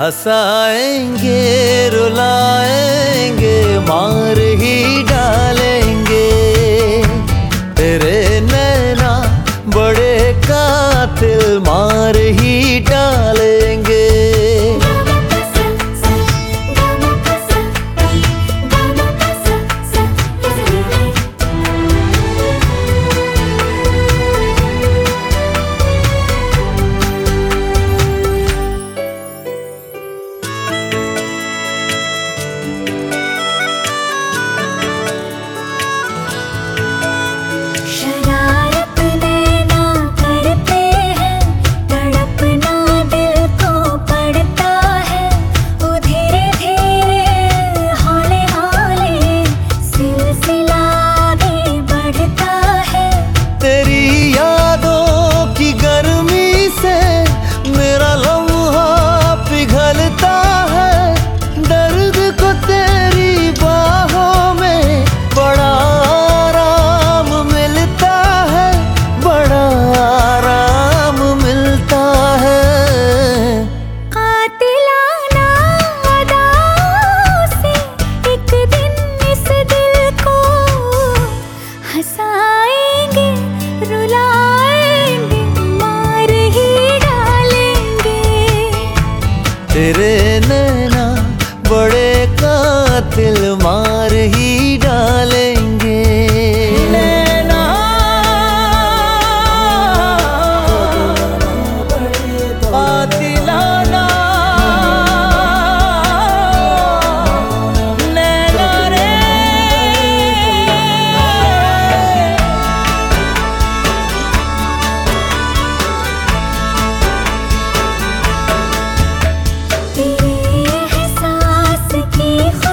हंसाएँगे रुलाएँगे मार ही डाल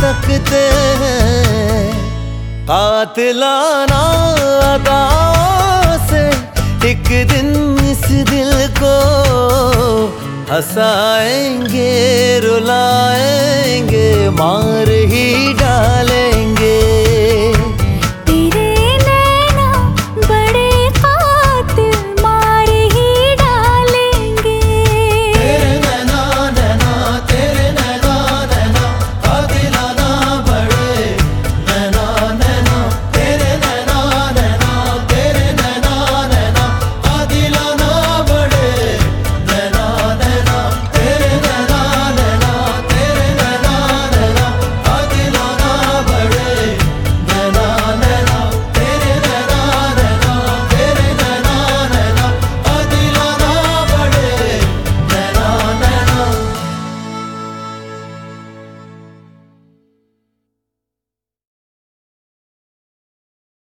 तकते हैं। दास से एक दिन इस दिल को हंसाएँगे रुलाएँगे मार ही डाले।